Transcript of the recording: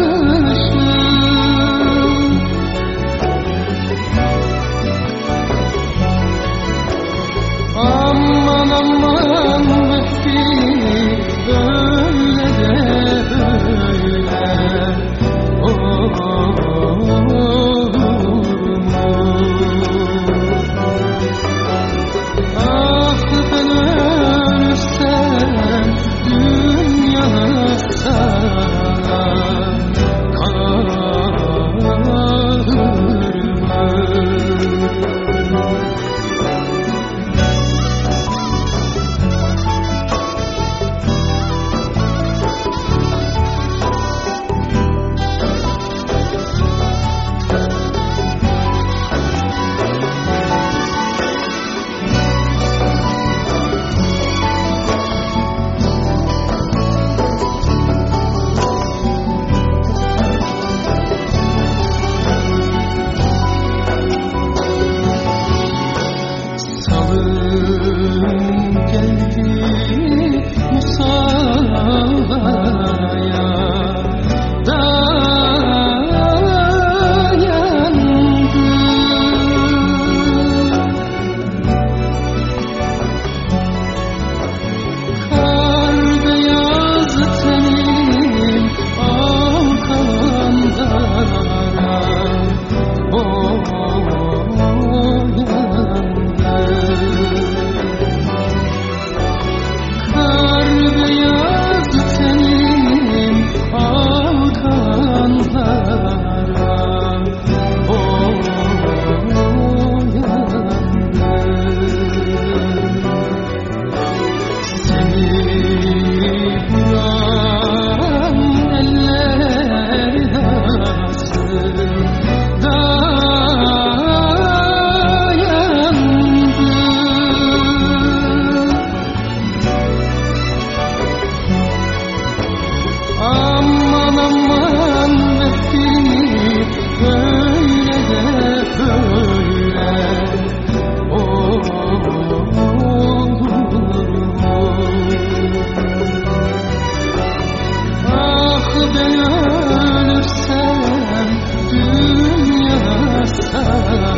yakışır boyandı sana